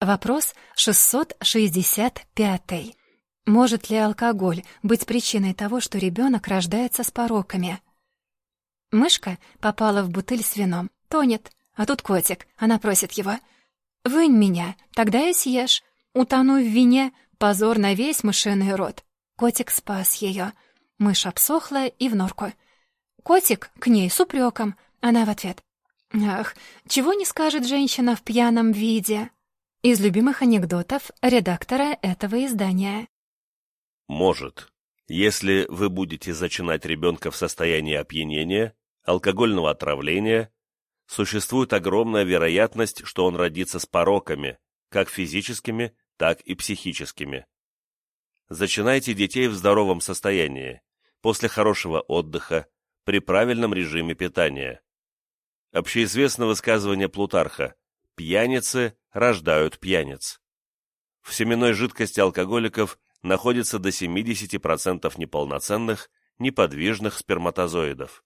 Вопрос 665. Может ли алкоголь быть причиной того, что ребенок рождается с пороками? Мышка попала в бутыль с вином, тонет, а тут котик, она просит его. «Вынь меня, тогда и съешь. Утону в вине, позор на весь мышиный рот». Котик спас ее. Мышь обсохла и в норку. Котик к ней с упреком. Она в ответ. «Ах, чего не скажет женщина в пьяном виде?» Из любимых анекдотов редактора этого издания. Может. Если вы будете зачинать ребенка в состоянии опьянения, алкогольного отравления, существует огромная вероятность, что он родится с пороками, как физическими, так и психическими. Зачинайте детей в здоровом состоянии, после хорошего отдыха, при правильном режиме питания. Общеизвестно высказывание Плутарха пьяницы рождают пьяниц. В семенной жидкости алкоголиков находится до 70% неполноценных, неподвижных сперматозоидов.